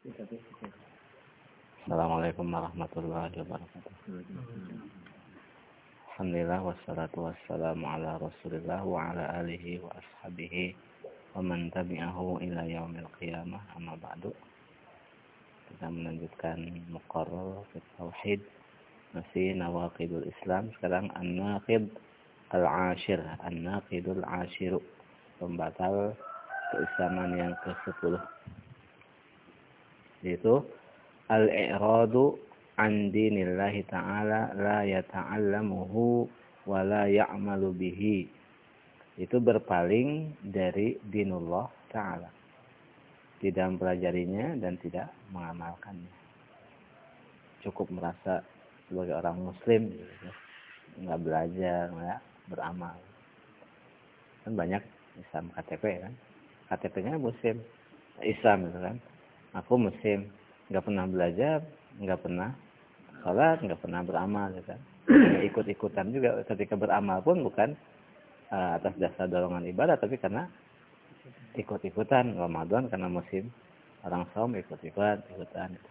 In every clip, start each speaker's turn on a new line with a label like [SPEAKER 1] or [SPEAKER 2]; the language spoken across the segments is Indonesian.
[SPEAKER 1] Assalamualaikum warahmatullahi wabarakatuh. Alhamdulillah wassalatu wassalamu ala Rasulillah wa ala alihi wa ashabihi wa man tabi'ahu ila yaumil qiyamah. Amma ba'du. Kita melanjutkan muqarrar fi tauhid masih nawaqidul Islam. Sekarang an-naqid al-ashir. An-naqidul ashiru. Pembatal keislaman yang ke-10 yaitu al-i'radu an dinillahi ta'ala la yata'allamuhu wa la ya'malu bihi. Itu berpaling dari dinullah ta'ala. Tidak mempelajarinya dan tidak mengamalkannya. Cukup merasa sebagai orang muslim nggak belajar nggak beramal. Kan banyak Islam KTP kan. KTP-nya muslim Islam gitu kan aku muslim. Nggak pernah belajar nggak pernah sholat nggak pernah beramal gitu ikut-ikutan juga. Ketika beramal pun bukan uh, atas dasar dorongan ibadah tapi karena ikut-ikutan. Ramadan karena musim orang saum ikut-ikutan ikutan gitu.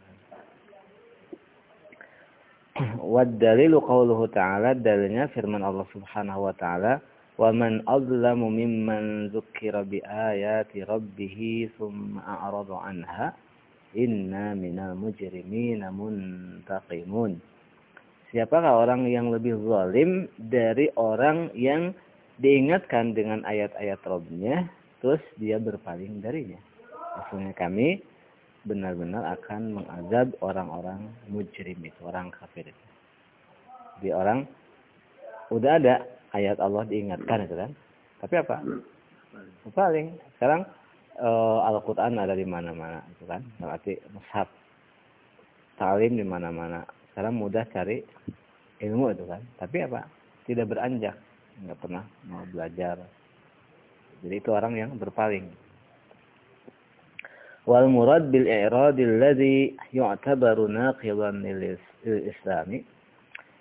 [SPEAKER 1] Wad dalilu qauluhu ta'ala dalilnya firman Allah Subhanahu wa ta'ala wa man adlamu mimman zukkira bi ayati rabbih thumma a'rada anha. Inna minal mujrimina muntaqimun. Siapakah orang yang lebih zalim dari orang yang diingatkan dengan ayat-ayat Robnya, terus dia berpaling darinya. Maksudnya kami benar-benar akan mengazab orang-orang mujrim itu, orang kafir itu. Di orang, udah ada ayat Allah diingatkan itu kan. Tapi apa? Paling. Sekarang uh, Al-Qur'an ada di mana-mana itu kan. Berarti mushaf. Talim di mana-mana. Sekarang mudah cari ilmu itu kan. Tapi apa? Tidak beranjak. Enggak pernah mau belajar. Jadi itu orang yang berpaling. Wal murad bil i'radil ladzi yu'tabaru naqidan lil islami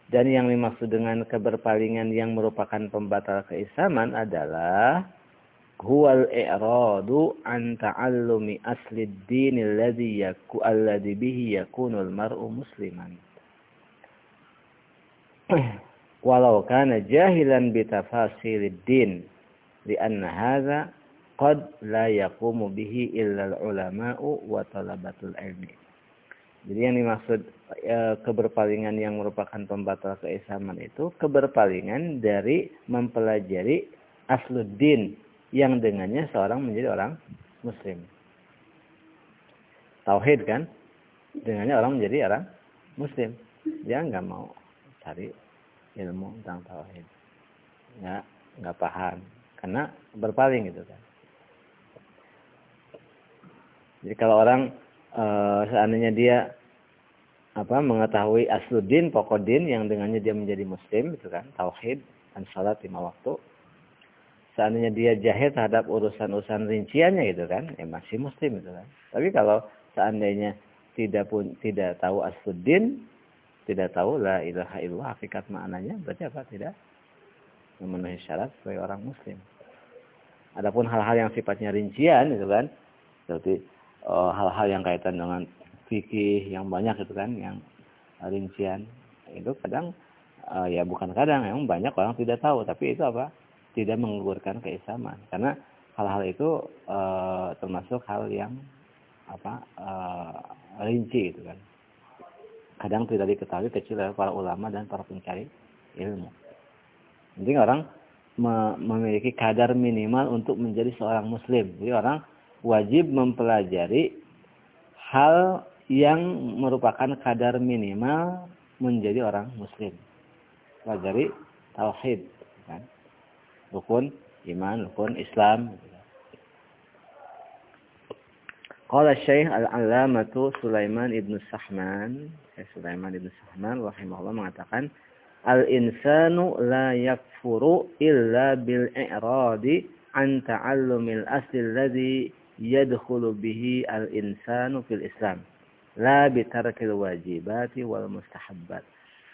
[SPEAKER 1] dan yang dimaksud dengan keberpalingan yang merupakan pembatal keislaman adalah huwal i'radu an ta'allumi asli din alladhi yaku alladhi bihi yakunul mar'u musliman. Walau kana jahilan bi tafasilid din lianna hadha qad la yaqumu bihi illa al-ulama'u wa talabatul ilmi. Jadi yang dimaksud e, keberpalingan yang merupakan pembatal keislaman itu keberpalingan dari mempelajari asluddin yang dengannya seorang menjadi orang muslim. Tauhid kan? Dengannya orang menjadi orang muslim. Dia nggak mau cari ilmu tentang tauhid. Nggak, nggak paham. Karena berpaling gitu kan. Jadi kalau orang uh, seandainya dia apa mengetahui asludin pokodin yang dengannya dia menjadi muslim itu kan tauhid dan salat lima waktu seandainya dia jahil terhadap urusan-urusan rinciannya gitu kan ya masih muslim itu kan. Tapi kalau seandainya tidak pun tidak tahu asludin tidak tahu la ilaha illallah hakikat maknanya berarti apa? Tidak memenuhi syarat sebagai orang muslim. Adapun hal-hal yang sifatnya rincian itu kan seperti Eh, hal-hal yang kaitan dengan fikih yang banyak itu kan yang rincian itu kadang uh, ya bukan kadang memang banyak orang tidak tahu. Tapi itu apa tidak menggugurkan keislaman karena hal-hal itu uh, termasuk hal yang apa uh, rinci itu kan kadang tidak diketahui kecuali oleh para ulama dan para pencari ilmu. Jadi orang memiliki kadar minimal untuk menjadi seorang muslim. Jadi orang wajib mempelajari hal yang merupakan kadar minimal menjadi orang muslim. Pelajari tauhid, Rukun iman, rukun Islam. Qala Syekh Al-Allamatu Sulaiman Ibn Sahman, Syekh Sulaiman Ibn Sahman rahimahullah mengatakan, Al-insanu la yakfuru illa bil-i'radi an ta'allumil asli alladhi yadkhulu bihi al-insanu fil Islam la bitarkil wajibati wal mustahabbat.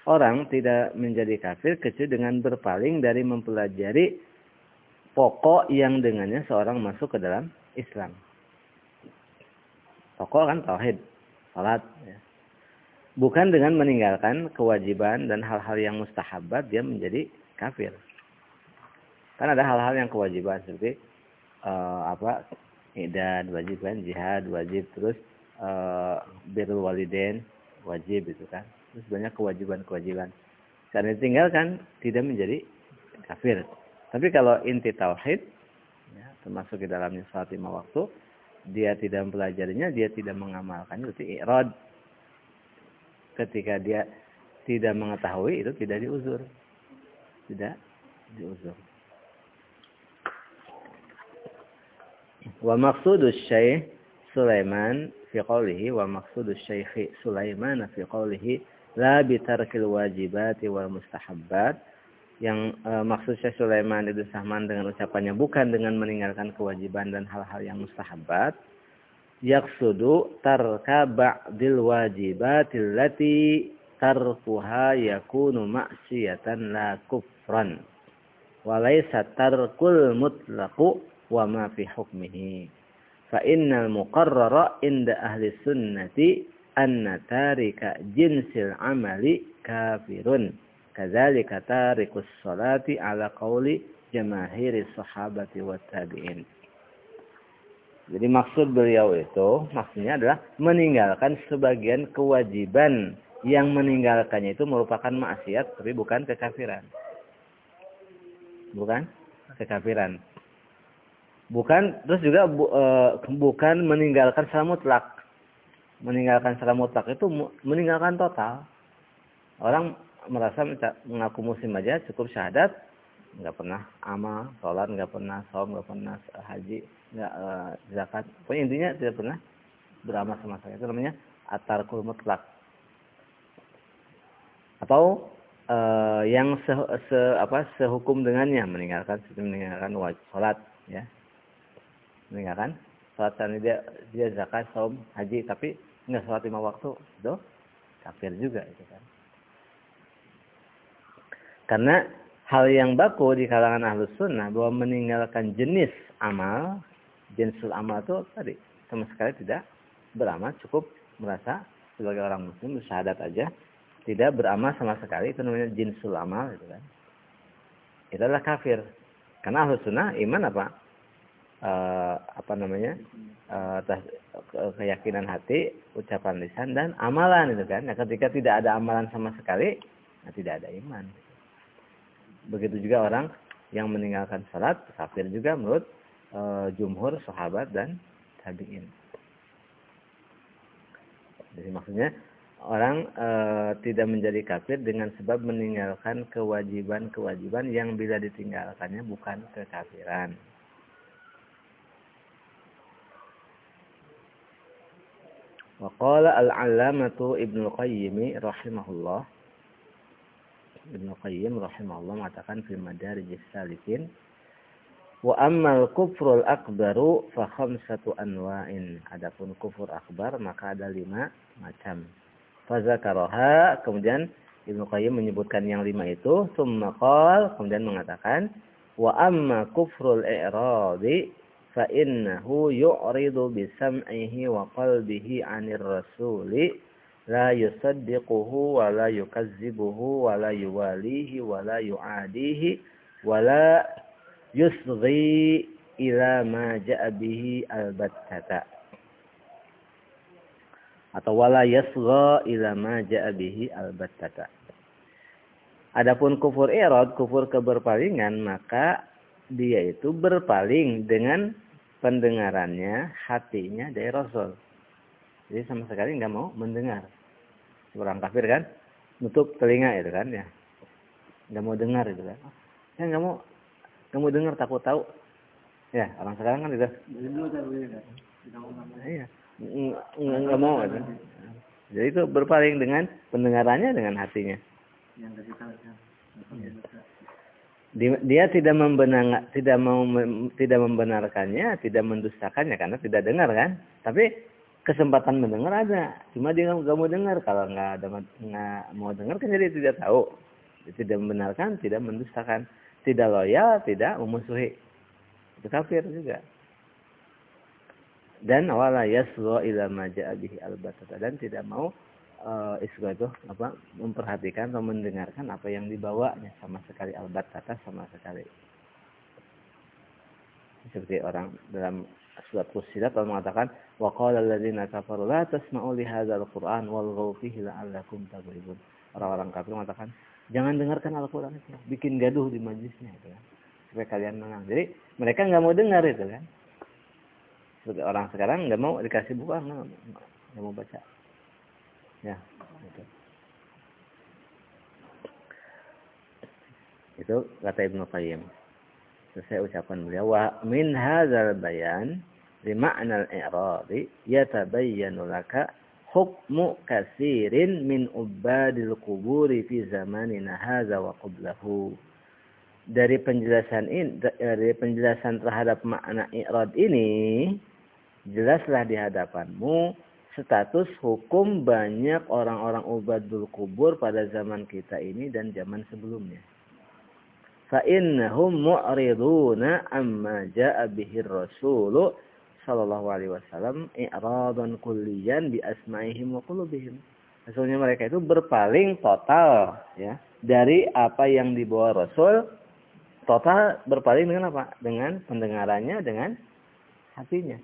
[SPEAKER 1] Orang tidak menjadi kafir kecuali dengan berpaling dari mempelajari pokok yang dengannya seorang masuk ke dalam Islam. pokok kan tauhid, salat. Ya. Bukan dengan meninggalkan kewajiban dan hal-hal yang mustahabat dia menjadi kafir. Kan ada hal-hal yang kewajiban seperti uh, apa idad wajib kan jihad wajib terus uh, birrul wajib itu kan terus banyak kewajiban-kewajiban. Karena ditinggalkan tidak menjadi kafir. Tapi kalau inti tauhid ya, termasuk di dalamnya salat lima waktu dia tidak mempelajarinya dia tidak mengamalkannya itu irad. Ketika dia tidak mengetahui itu tidak diuzur. Tidak diuzur. Wa maqsudus syekh Sulaiman fi qawlihi wa maqsudus syekh Sulaiman fi qawlihi la bitarkil wajibati wal mustahabbat. Yang e, maksud Syekh Sulaiman itu sama dengan ucapannya bukan dengan meninggalkan kewajiban dan hal-hal yang mustahabat yaqsudu tarka ba'dil wajibatil lati tarkuha yakunu ma'siyatan la kufran. Walaysa tarkul mutlaqu wa ma fi hukmihi. Fa innal muqarrara inda ahli sunnati anna tarika jinsil amali kafirun. Kadzalika tarikus salati ala qawli jamahiri sahabati wa tabi'in. Jadi maksud beliau itu maksudnya adalah meninggalkan sebagian kewajiban yang meninggalkannya itu merupakan maksiat tapi bukan kekafiran. Bukan kekafiran. Bukan terus juga bu, e, bukan meninggalkan secara mutlak. Meninggalkan secara mutlak itu meninggalkan total. Orang merasa mengaku muslim aja cukup syahadat, nggak pernah amal, sholat, nggak pernah saum, nggak pernah haji, nggak e, zakat. Pokoknya intinya tidak pernah beramal sama sekali. Itu namanya atarkul mutlak. Atau e, yang se, se apa sehukum dengannya meninggalkan meninggalkan wajib sholat ya meninggalkan sholat dan dia dia zakat, saum, haji tapi nggak sholat lima waktu, itu kafir juga itu kan. Karena hal yang baku di kalangan ahlus sunnah bahwa meninggalkan jenis amal, jenis amal itu tadi sama sekali tidak beramal, cukup merasa sebagai orang muslim bersyahadat aja, tidak beramal sama sekali itu namanya jinsul amal itu kan. Itu adalah kafir. Karena ahlus sunnah iman apa? Uh, apa namanya uh, keyakinan hati, ucapan lisan dan amalan itu kan. Nah, ketika tidak ada amalan sama sekali, nah, tidak ada iman. Begitu juga orang yang meninggalkan salat kafir juga menurut uh, jumhur sahabat dan tabiin. Jadi maksudnya orang e, tidak menjadi kafir dengan sebab meninggalkan kewajiban-kewajiban yang bila ditinggalkannya bukan kekafiran. Waqala al-alamatu Ibnu Qayyim rahimahullah. Ibnu Qayyim rahimahullah mengatakan fi madarijis salikin Wa ammal kufrul akbaru fa khamsatu anwa'in. Adapun kufur akbar maka ada lima macam. Fazakaroha kemudian Ibnu Qayyim menyebutkan yang lima itu. Thumma qal kemudian mengatakan wa amma kufrul i'radi فإنه يعرض بسمعه وقلبه عن الرسول لا يصدقه ولا يكذبه ولا يواليه ولا يعاديه ولا يصغي إلى ما جاء به البتة atau wala yasgha ila ma ja'a bihi albattata. Adapun kufur irad, kufur keberpalingan, maka dia itu berpaling dengan pendengarannya, hatinya dari Rasul. Jadi sama sekali nggak mau mendengar. Orang kafir kan, nutup telinga itu kan ya, nggak mau dengar itu kan. Ya nggak mau, nggak mau dengar takut tahu. Ya orang sekarang kan itu. Iya, nggak mau itu. Jadi itu berpaling dengan pendengarannya dengan hatinya. Yang dia tidak membenar tidak mau tidak membenarkannya, tidak mendustakannya karena tidak dengar kan. Tapi kesempatan mendengar ada, cuma dia nggak mau dengar. Kalau nggak nggak mau dengar kan jadi tidak tahu. Tidak membenarkan, tidak mendustakan, tidak loyal, tidak memusuhi. Itu kafir juga. dan wala yasra ila ma ja'a bihi albatata dan tidak mau uh, isra itu apa memperhatikan atau mendengarkan apa yang dibawanya sama sekali albatata sama sekali. Seperti orang dalam surat Fussilat Allah mengatakan wa qala alladziina kafaru la tasma'u li hadzal qur'an wal fihi la'allakum taghlibun. Orang-orang kafir mengatakan jangan dengarkan Al-Qur'an itu bikin gaduh di majlisnya itu kan. Supaya kalian menang. Jadi mereka nggak mau dengar itu kan. Seperti orang sekarang nggak mau dikasih buku nggak mau baca ya. Itu. Itu kata Ibnu Qayyim. Selesai ucapan beliau wa min hadzal bayan li ma'na al-i'radi yatabayyanu laka hukmu kasirin min ubadil quburi fi zamanina hadza wa qablahu. Dari penjelasan ini dari penjelasan terhadap makna i'rad ini jelaslah di hadapanmu status hukum banyak orang-orang ubadul kubur pada zaman kita ini dan zaman sebelumnya. Fa'innahum mu'riduna amma ja'a bihi rasulu sallallahu alaihi wasallam i'radan kulliyan bi asma'ihim wa qulubihim. Maksudnya mereka itu berpaling total ya dari apa yang dibawa Rasul total berpaling dengan apa? Dengan pendengarannya, dengan hatinya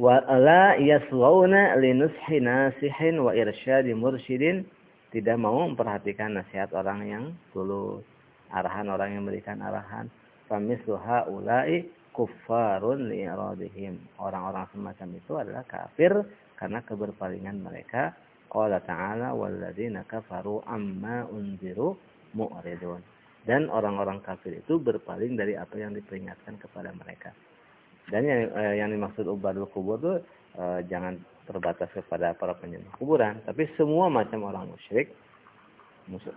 [SPEAKER 1] wa la yaswauna linushi nasihin wa irsyadi mursyidin. Tidak mau memperhatikan nasihat orang yang tulus arahan orang yang memberikan arahan. Famislu haula'i kuffarun li'iradihim orang-orang semacam itu adalah kafir karena keberpalingan mereka. Qala ta'ala walladzina kafaru amma unziru mu'ridun. Dan orang-orang kafir itu berpaling dari apa yang diperingatkan kepada mereka dan yang, eh, yang dimaksud ubadul kubur itu eh, jangan terbatas kepada para penyembah kuburan, tapi semua macam orang musyrik. Musuh.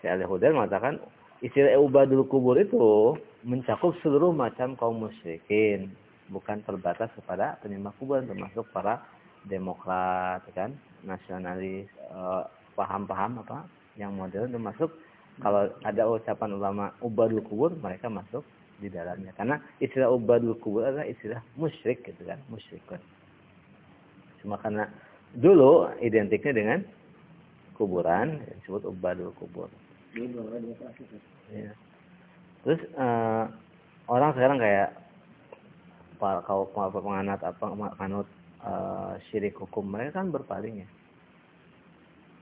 [SPEAKER 1] Si al mengatakan istilah ubadul kubur itu mencakup seluruh macam kaum musyrikin, bukan terbatas kepada penyembah kuburan termasuk para demokrat kan, nasionalis, eh, paham-paham apa yang modern termasuk kalau ada ucapan ulama ubadul kubur mereka masuk di dalamnya. Karena istilah ubadul kubur adalah istilah musyrik gitu kan, musyrikun. Cuma karena dulu identiknya dengan kuburan disebut ubadul kubur. Ya. Terus uh, orang sekarang kayak para kaum penganut apa penganut uh, syirik hukum mereka kan berpaling ya.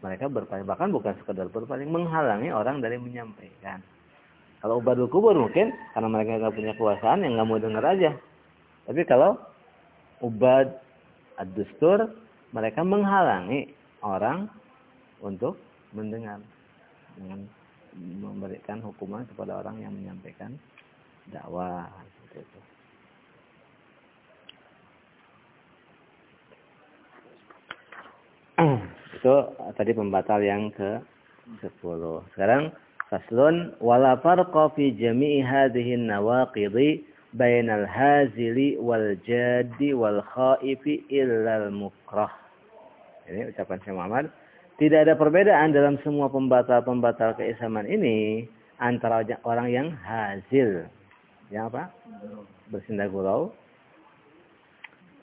[SPEAKER 1] Mereka berpaling bahkan bukan sekedar berpaling menghalangi orang dari menyampaikan. Kalau ubadul kubur mungkin karena mereka nggak punya kekuasaan yang nggak mau dengar aja. Tapi kalau ubad ad-dustur mereka menghalangi orang untuk mendengar dengan memberikan hukuman kepada orang yang menyampaikan dakwah seperti itu. itu tadi pembatal yang ke 10. Sekarang Faslun wala farqa fi jami'i hadhihi an-nawaqidhi bainal hazili wal jadi wal khaifi illa al mukrah. Ini ucapan Syekh Muhammad. Tidak ada perbedaan dalam semua pembatal-pembatal keislaman ini antara orang yang hazil. Yang apa? Bersindah gurau.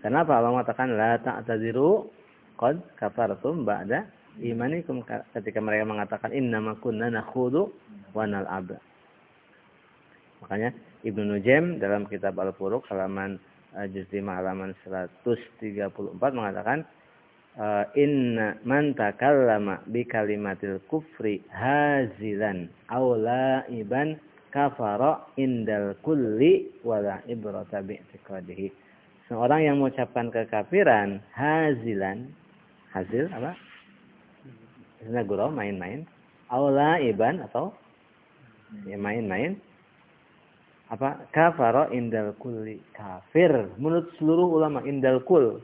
[SPEAKER 1] Kenapa Allah mengatakan la ta'tadiru qad kafartum ba'da imanikum ketika mereka mengatakan innama kunna nakhudu wa nal'ab. Makanya Ibnu Nujem dalam kitab Al-Furuq halaman uh, juz 5 halaman 134 mengatakan uh, inna man takallama bi kalimatil kufri hazilan aw la'iban kafara indal kulli wala ibrata bi'tiqadihi. Seorang yang mengucapkan kekafiran hazilan hazil apa? Misalnya gurau main-main. Aula iban atau ya main-main. Apa? Kafaro indal kulli. Kafir. Menurut seluruh ulama indal kul.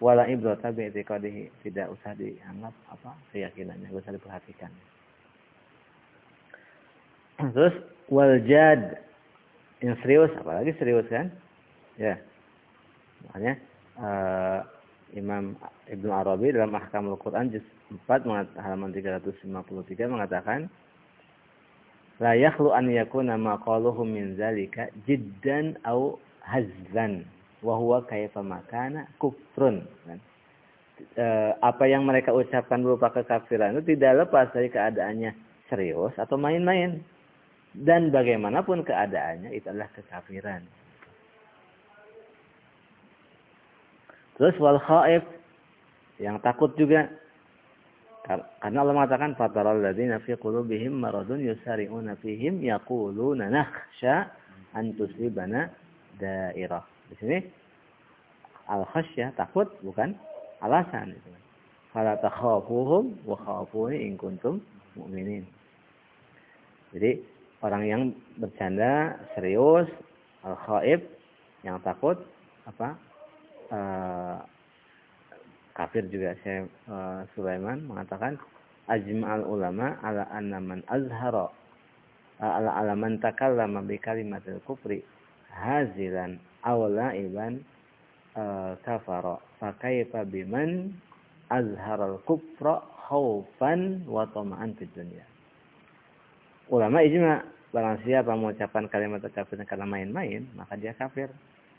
[SPEAKER 1] Wala ibrata bi'tiqadihi. Tidak usah dianggap apa keyakinannya. Usah diperhatikan. Terus waljad. Yang serius. Apalagi serius kan? Ya. Makanya. Uh, Imam Ibnu Arabi dalam Ahkamul Quran juz 4 halaman 353 mengatakan la yakhlu an yakuna ma qaluhu min zalika jiddan au hazzan wa huwa kaifa makana kufrun. Kan? E, apa yang mereka ucapkan berupa kekafiran itu tidak lepas dari keadaannya serius atau main-main. Dan bagaimanapun keadaannya itu adalah kekafiran. Terus wal khaif yang takut juga karena Allah mengatakan fataral ladzina fi qulubihim maradun yusari'una fihim yaquluna nakhsha an tusibana dairah. Di sini al khasyah takut bukan alasan itu. Fala takhafuhum wa khafuni in kuntum mu'minin. Jadi orang yang bercanda serius al khaif yang takut apa uh, kafir juga saya uh, Sulaiman mengatakan ajma'al ulama ala anna man azhara uh, ala ala man takallama bi kalimatil kufri hazilan aw la'iban uh, kafara. Fa kaifa biman azhara al kufra khaufan wa tama'an fid dunya. Ulama ijma barang siapa mengucapkan kalimat kafir karena main-main maka dia kafir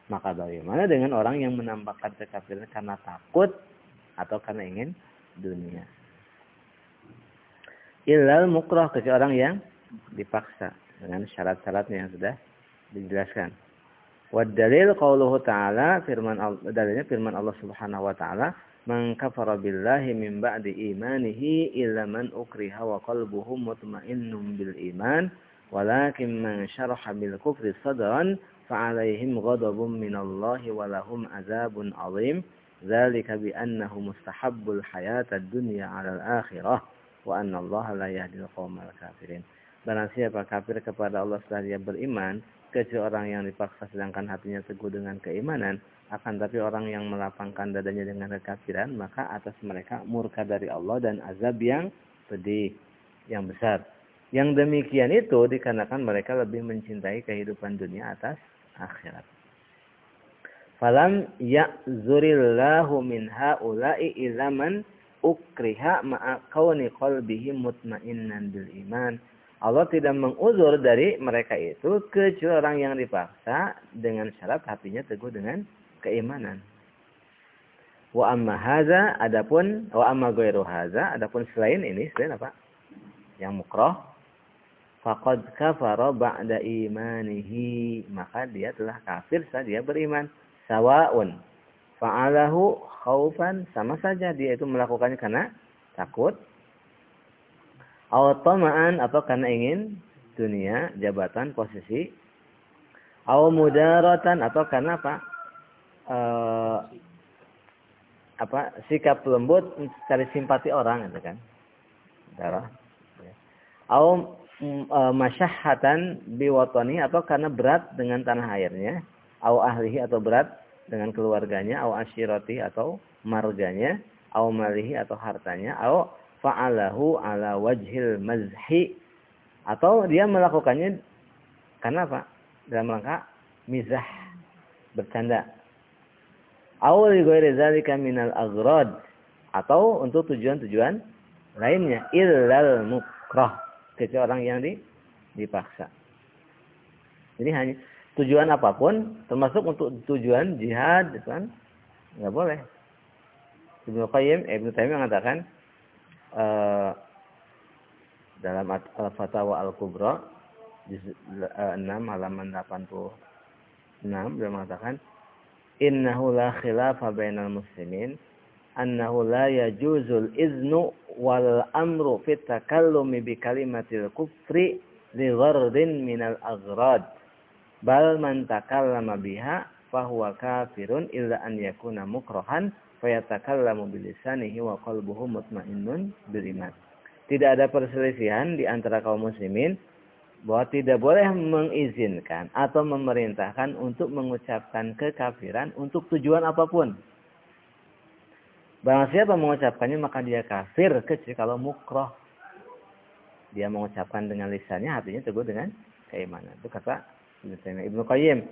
[SPEAKER 1] maka bagaimana dengan orang yang menampakkan kekafiran karena takut atau karena ingin dunia? Ilal mukroh kecuali orang yang dipaksa dengan syarat-syaratnya yang sudah dijelaskan. Wad dalil qauluhu ta'ala firman dalilnya firman Allah Subhanahu wa taala man kafara billahi min ba'di imanihi illa man ukriha wa qalbuhu mutmainnun bil iman walakin man syaraha bil kufri sadran فعليهم غضب من الله ولهم عذاب عظيم ذلك بأنه مستحب الحياة الدنيا على الآخرة وأن الله لا يهدي القوم الكافرين Barang siapa kafir kepada Allah setelah dia beriman, kecuali orang yang dipaksa sedangkan hatinya teguh dengan keimanan, akan tapi orang yang melapangkan dadanya dengan kekafiran, maka atas mereka murka dari Allah dan azab yang pedih, yang besar. Yang demikian itu dikarenakan mereka lebih mencintai kehidupan dunia atas akhirat. Falam ya'zurillahu min ha'ula'i izaman ukriha ma'a kauni qalbihi mutmainnan bil iman. Allah tidak menguzur dari mereka itu kecuali orang yang dipaksa dengan syarat hatinya teguh dengan keimanan. Wa amma haza adapun wa amma ghairu haza adapun selain ini selain apa? Yang mukrah faqad kafara ba'da imanihi. Maka dia telah kafir saat dia beriman. Sawaun fa'alahu khaufan sama saja dia itu melakukannya karena takut. Tama'an atau karena ingin dunia jabatan posisi. Aw mudaratan atau karena apa? Uh, apa? Sikap lembut cari simpati orang gitu kan? Darah ya. Mm, e, masyahatan biwatoni atau karena berat dengan tanah airnya, au ahlihi atau berat dengan keluarganya, au asyirati atau marganya, au malihi atau hartanya, au fa'alahu ala wajhil mazhi atau dia melakukannya karena apa? Dalam rangka mizah, bercanda. Au li ghairi aghrad atau untuk tujuan-tujuan lainnya illal mukrah kecuali orang yang di, dipaksa. Jadi hanya tujuan apa pun, termasuk untuk tujuan jihad, itu kan nggak boleh. Ibnu Qayyim, Ibnu Taimiyah mengatakan uh, dalam Al-Fatawa Al-Kubra juz 6 halaman 86 beliau mengatakan innahu la khilafa bainal muslimin annahu la yajuzul iznu wal amru fit takallumi bi kalimatil kufri li ghardin minal aghrad bal man takallama biha fahuwa kafirun illa an yakuna mukrohan fayatakallamu bilisanihi wa qalbuhu tidak ada perselisihan di antara kaum muslimin bahwa tidak boleh mengizinkan atau memerintahkan untuk mengucapkan kekafiran untuk tujuan apa pun Barang siapa mengucapkannya maka dia kafir kecuali kalau mukroh. Dia mengucapkan dengan lisannya, hatinya teguh dengan keimanan. Itu kata Ibnu Qayyim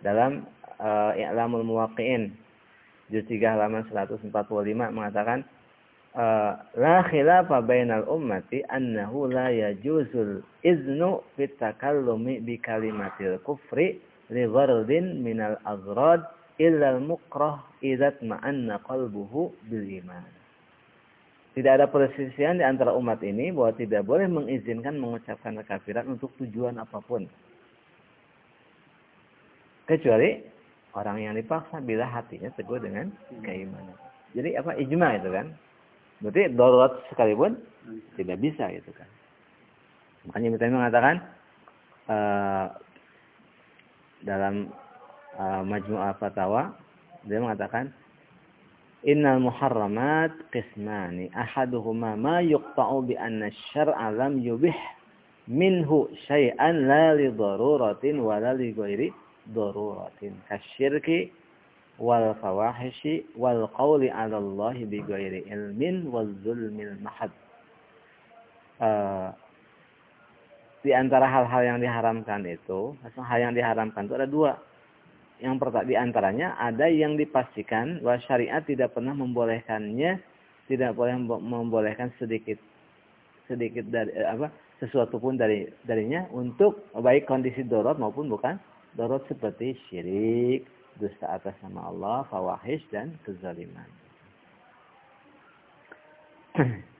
[SPEAKER 1] dalam uh, I'lamul Muwaqqi'in juz 3 halaman 145 mengatakan uh, la khilafa bainal ummati annahu la yajuzul iznu fit takallumi bi kalimatil kufri li ghardin minal aghrad illa al-mukrah idza ma'anna qalbuhu bil iman. Tidak ada perselisihan di antara umat ini bahwa tidak boleh mengizinkan mengucapkan kekafiran untuk tujuan apa pun. Kecuali orang yang dipaksa bila hatinya teguh dengan keimanan. Jadi apa ijma itu kan? Berarti darurat sekalipun tidak bisa gitu kan. Makanya kita mengatakan uh, dalam uh, Majmu'ah Fatawa dia mengatakan Innal muharramat qismani ahaduhuma ma yuqta'u bi anna syar'a lam yubih minhu syai'an la li daruratin wa la li ghairi daruratin kasyirki wal fawahishi wal qawli 'ala Allah bi ghairi ilmin wal zulmil mahad. Uh, di antara hal-hal yang diharamkan itu hal yang diharamkan itu ada dua yang pertama di antaranya ada yang dipastikan bahwa syariat tidak pernah membolehkannya, tidak boleh membolehkan sedikit sedikit dari eh, apa sesuatu pun dari darinya untuk baik kondisi dorot maupun bukan dorot seperti syirik, dusta atas nama Allah, fawahish dan kezaliman.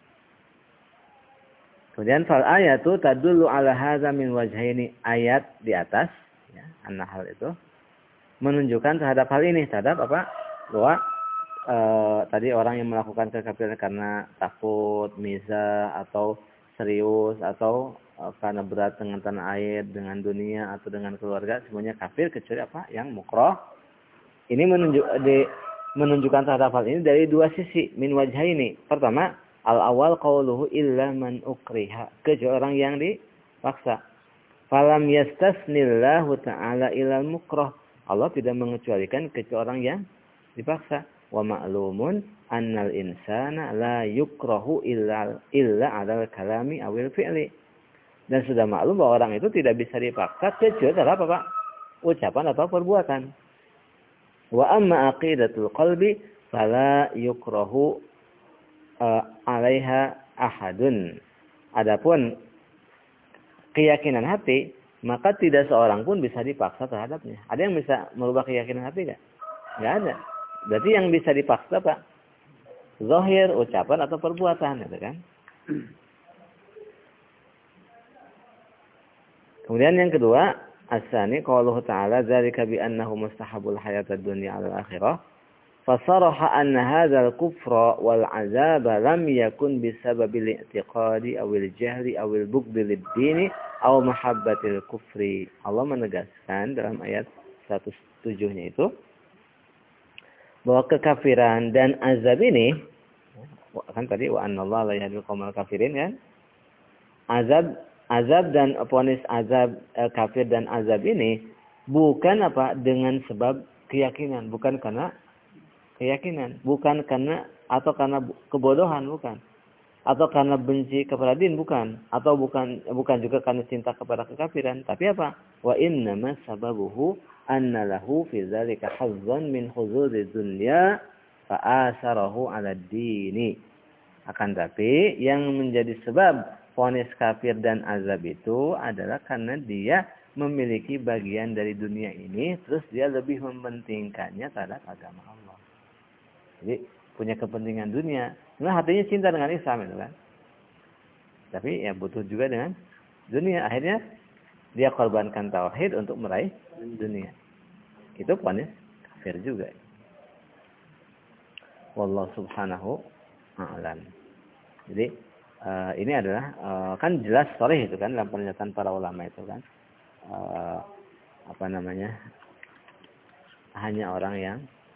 [SPEAKER 1] Kemudian fal ayatu tadullu ala hadza min wajhaini ayat di atas ya, an-nahl itu menunjukkan terhadap hal ini terhadap apa bahwa e, tadi orang yang melakukan kekafiran karena takut, misa atau serius atau e, karena berat dengan tanah air, dengan dunia atau dengan keluarga semuanya kafir kecuali apa yang mukroh. Ini menunjuk di, menunjukkan terhadap hal ini dari dua sisi min wajah ini. Pertama, al awal qauluhu illa man ukriha kecuali orang yang dipaksa. Falam yastasnillahu ta'ala ilal mukroh Allah tidak mengecualikan kecuali orang yang dipaksa. Wa ma'lumun annal insana la yukrahu illa illa adal kalami awil fi'li. Dan sudah maklum bahwa orang itu tidak bisa dipaksa kecuali adalah apa Pak? Ucapan atau perbuatan. Wa amma aqidatul qalbi fala yukrahu uh, alaiha ahadun. Adapun keyakinan hati maka tidak seorang pun bisa dipaksa terhadapnya. Ada yang bisa merubah keyakinan hati nggak? Nggak ada. Berarti yang bisa dipaksa pak, zahir, ucapan atau perbuatan, gitu kan? Kemudian yang kedua, asani qauluhu ta'ala dzalika bi annahu mustahabul hayatad dunya 'ala al-akhirah. Anna hadzal kufra wal 'azaba lam yakun bisababil i'tiqadi awil jahli awil bughdi lid-dini aw mahabbatil kufri. Allah menegaskan dalam ayat 107-nya itu bahwa kekafiran dan azab ini kan tadi wa anallahu la yahdil qaumal kafirin kan? Azab azab dan ponis azab eh, kafir dan azab ini bukan apa dengan sebab keyakinan, bukan karena keyakinan, bukan karena atau karena kebodohan, bukan. Atau karena benci kepada din bukan. Atau bukan bukan juga karena cinta kepada kekafiran. Tapi apa? Wa inna ma sababuhu anna lahu fi dzalika hazzan min huzuri dunya fa asarahu ala dini. Akan tapi yang menjadi sebab ponis kafir dan azab itu adalah karena dia memiliki bagian dari dunia ini terus dia lebih mementingkannya terhadap agama Allah jadi punya kepentingan dunia Nah hatinya cinta dengan Islam itu kan. Tapi ya butuh juga dengan dunia. Akhirnya dia korbankan tauhid untuk meraih dunia. Itu ponis kafir juga. Wallahu subhanahu a'lam. Jadi uh, ini adalah uh, kan jelas sore itu kan dalam pernyataan para ulama itu kan. Uh, apa namanya? Hanya orang yang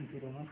[SPEAKER 1] 이대로만